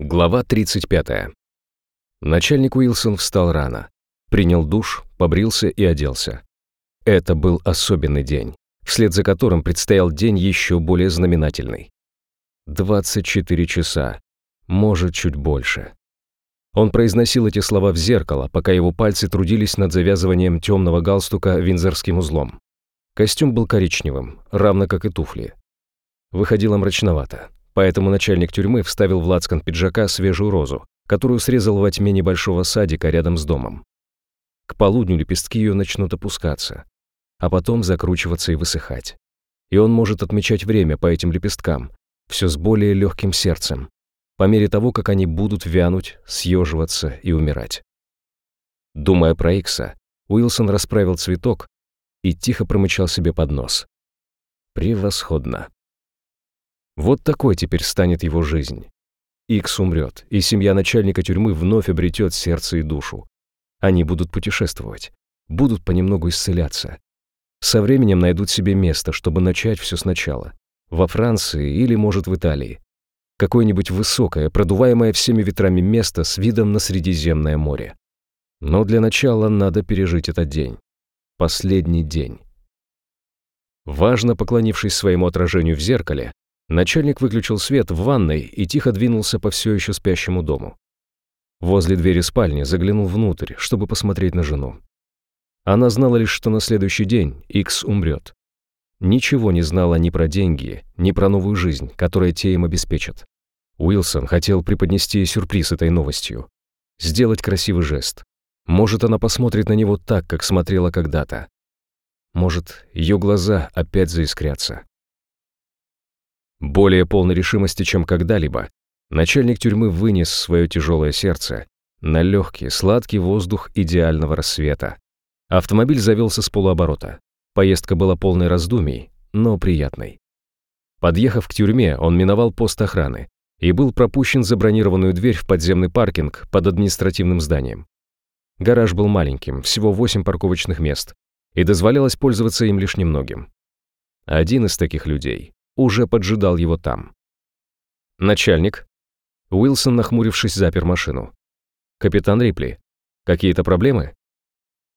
Глава 35. Начальник Уилсон встал рано, принял душ, побрился и оделся. Это был особенный день, вслед за которым предстоял день еще более знаменательный. 24 часа, может, чуть больше. Он произносил эти слова в зеркало, пока его пальцы трудились над завязыванием темного галстука винзорским узлом. Костюм был коричневым, равно как и туфли. Выходило мрачновато. Поэтому начальник тюрьмы вставил в лацкан пиджака свежую розу, которую срезал во тьме небольшого садика рядом с домом. К полудню лепестки ее начнут опускаться, а потом закручиваться и высыхать. И он может отмечать время по этим лепесткам, все с более легким сердцем, по мере того, как они будут вянуть, съеживаться и умирать. Думая про Икса, Уилсон расправил цветок и тихо промычал себе под нос. Превосходно. Вот такой теперь станет его жизнь. Икс умрет, и семья начальника тюрьмы вновь обретет сердце и душу. Они будут путешествовать, будут понемногу исцеляться. Со временем найдут себе место, чтобы начать все сначала. Во Франции или, может, в Италии. Какое-нибудь высокое, продуваемое всеми ветрами место с видом на Средиземное море. Но для начала надо пережить этот день. Последний день. Важно поклонившись своему отражению в зеркале, Начальник выключил свет в ванной и тихо двинулся по все еще спящему дому. Возле двери спальни заглянул внутрь, чтобы посмотреть на жену. Она знала лишь, что на следующий день Икс умрет. Ничего не знала ни про деньги, ни про новую жизнь, которую те им обеспечат. Уилсон хотел преподнести сюрприз этой новостью. Сделать красивый жест. Может, она посмотрит на него так, как смотрела когда-то. Может, ее глаза опять заискрятся. Более полной решимости, чем когда-либо, начальник тюрьмы вынес свое тяжелое сердце на легкий, сладкий воздух идеального рассвета. Автомобиль завелся с полуоборота. Поездка была полной раздумий, но приятной. Подъехав к тюрьме, он миновал пост охраны и был пропущен за бронированную дверь в подземный паркинг под административным зданием. Гараж был маленьким, всего 8 парковочных мест, и дозволялось пользоваться им лишь немногим. Один из таких людей уже поджидал его там. «Начальник?» Уилсон, нахмурившись, запер машину. «Капитан Рипли, какие-то проблемы?»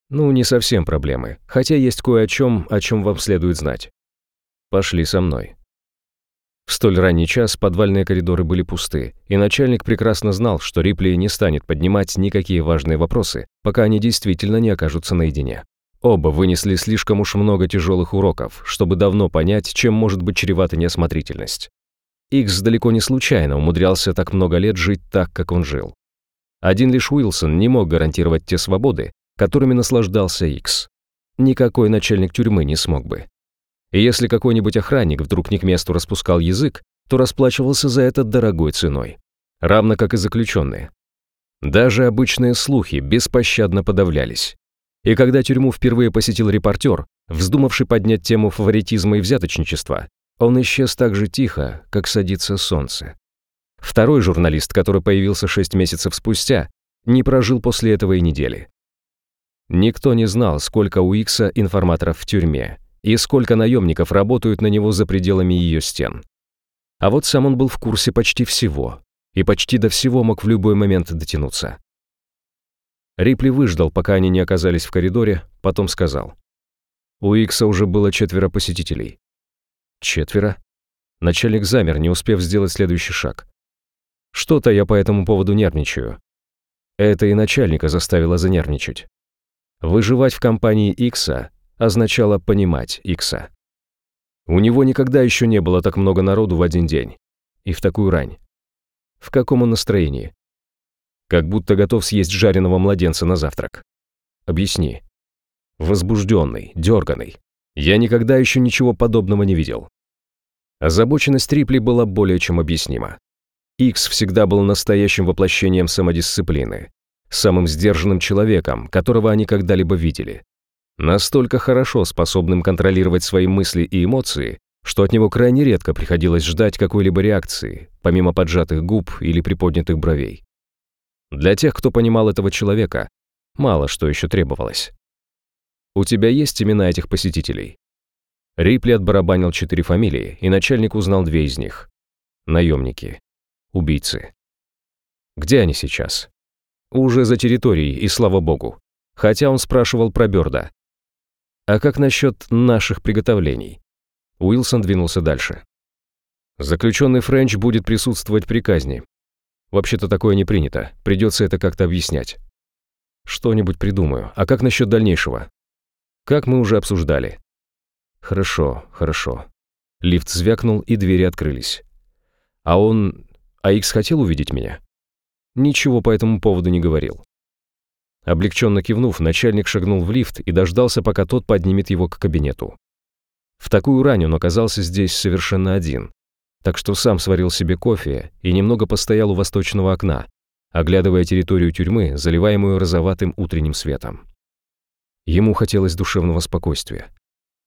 «Ну, не совсем проблемы, хотя есть кое о чем, о чем вам следует знать. Пошли со мной». В столь ранний час подвальные коридоры были пусты, и начальник прекрасно знал, что Рипли не станет поднимать никакие важные вопросы, пока они действительно не окажутся наедине. Оба вынесли слишком уж много тяжелых уроков, чтобы давно понять, чем может быть чревата неосмотрительность. Икс далеко не случайно умудрялся так много лет жить так, как он жил. Один лишь Уилсон не мог гарантировать те свободы, которыми наслаждался Икс. Никакой начальник тюрьмы не смог бы. И если какой-нибудь охранник вдруг не к месту распускал язык, то расплачивался за это дорогой ценой. Равно как и заключенные. Даже обычные слухи беспощадно подавлялись. И когда тюрьму впервые посетил репортер, вздумавший поднять тему фаворитизма и взяточничества, он исчез так же тихо, как садится солнце. Второй журналист, который появился шесть месяцев спустя, не прожил после этого и недели. Никто не знал, сколько у Икса информаторов в тюрьме и сколько наемников работают на него за пределами ее стен. А вот сам он был в курсе почти всего и почти до всего мог в любой момент дотянуться. Рипли выждал, пока они не оказались в коридоре, потом сказал. У Икса уже было четверо посетителей. Четверо? Начальник замер, не успев сделать следующий шаг. Что-то я по этому поводу нервничаю. Это и начальника заставило занервничать. Выживать в компании Икса означало понимать Икса. У него никогда еще не было так много народу в один день. И в такую рань. В каком он настроении? Как будто готов съесть жареного младенца на завтрак. Объясни. Возбужденный, дерганный. Я никогда еще ничего подобного не видел. Озабоченность Трипли была более чем объяснима. Икс всегда был настоящим воплощением самодисциплины, самым сдержанным человеком, которого они когда-либо видели. Настолько хорошо способным контролировать свои мысли и эмоции, что от него крайне редко приходилось ждать какой-либо реакции, помимо поджатых губ или приподнятых бровей. Для тех, кто понимал этого человека, мало что еще требовалось. «У тебя есть имена этих посетителей?» Рипли отбарабанил четыре фамилии, и начальник узнал две из них. Наемники. Убийцы. Где они сейчас? Уже за территорией, и слава богу. Хотя он спрашивал про Бёрда. А как насчет наших приготовлений? Уилсон двинулся дальше. Заключенный Френч будет присутствовать при казни. Вообще-то такое не принято, придется это как-то объяснять. Что-нибудь придумаю. А как насчет дальнейшего? Как мы уже обсуждали. Хорошо, хорошо. Лифт звякнул, и двери открылись. А он... А Икс хотел увидеть меня? Ничего по этому поводу не говорил. Облегченно кивнув, начальник шагнул в лифт и дождался, пока тот поднимет его к кабинету. В такую рань он оказался здесь совершенно один, так что сам сварил себе кофе и немного постоял у восточного окна, оглядывая территорию тюрьмы, заливаемую розоватым утренним светом. Ему хотелось душевного спокойствия.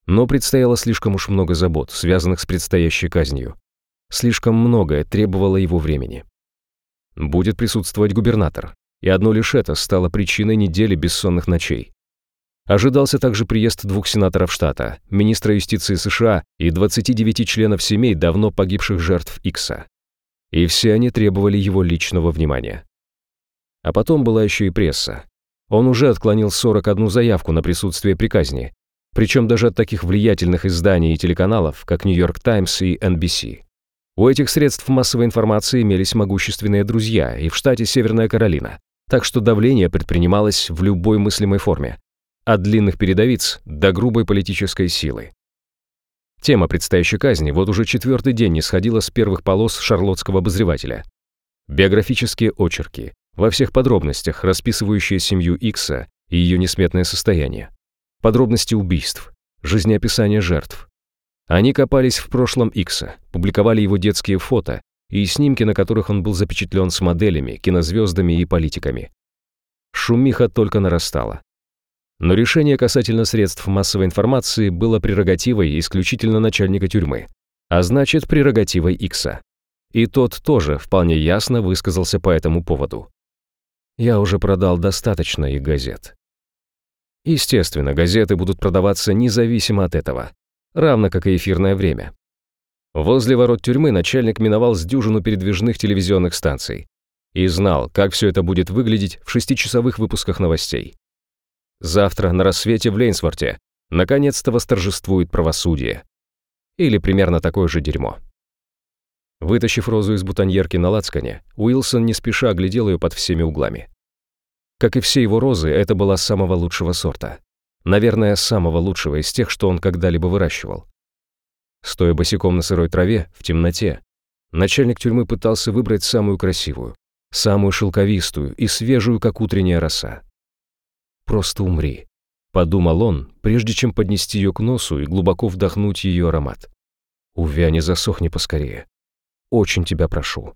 Но предстояло слишком уж много забот, связанных с предстоящей казнью. Слишком многое требовало его времени. Будет присутствовать губернатор, и одно лишь это стало причиной недели бессонных ночей. Ожидался также приезд двух сенаторов штата, министра юстиции США и 29 членов семей давно погибших жертв Икса. И все они требовали его личного внимания. А потом была еще и пресса. Он уже отклонил 41 заявку на присутствие при казни, причем даже от таких влиятельных изданий и телеканалов, как «Нью-Йорк Таймс» и NBC. У этих средств массовой информации имелись могущественные друзья и в штате Северная Каролина, так что давление предпринималось в любой мыслимой форме, от длинных передовиц до грубой политической силы. Тема предстоящей казни вот уже четвертый день не сходила с первых полос шарлотского обозревателя. Биографические очерки, во всех подробностях расписывающие семью Икса и ее несметное состояние. Подробности убийств, жизнеописание жертв. Они копались в прошлом Икса, публиковали его детские фото и снимки, на которых он был запечатлен с моделями, кинозвездами и политиками. Шумиха только нарастала. Но решение касательно средств массовой информации было прерогативой исключительно начальника тюрьмы, а значит, прерогативой Икса. И тот тоже вполне ясно высказался по этому поводу. Я уже продал достаточно их газет. Естественно, газеты будут продаваться независимо от этого, равно как и эфирное время. Возле ворот тюрьмы начальник миновал с дюжину передвижных телевизионных станций и знал, как все это будет выглядеть в шестичасовых выпусках новостей. Завтра на рассвете в Лейнсворте наконец-то восторжествует правосудие. Или примерно такое же дерьмо. Вытащив розу из бутоньерки на лацкане, Уилсон не спеша оглядел ее под всеми углами. Как и все его розы, это была самого лучшего сорта. Наверное, самого лучшего из тех, что он когда-либо выращивал. Стоя босиком на сырой траве, в темноте, начальник тюрьмы пытался выбрать самую красивую, самую шелковистую и свежую, как утренняя роса просто умри», — подумал он, прежде чем поднести ее к носу и глубоко вдохнуть ее аромат. «Увяни, засохни поскорее. Очень тебя прошу».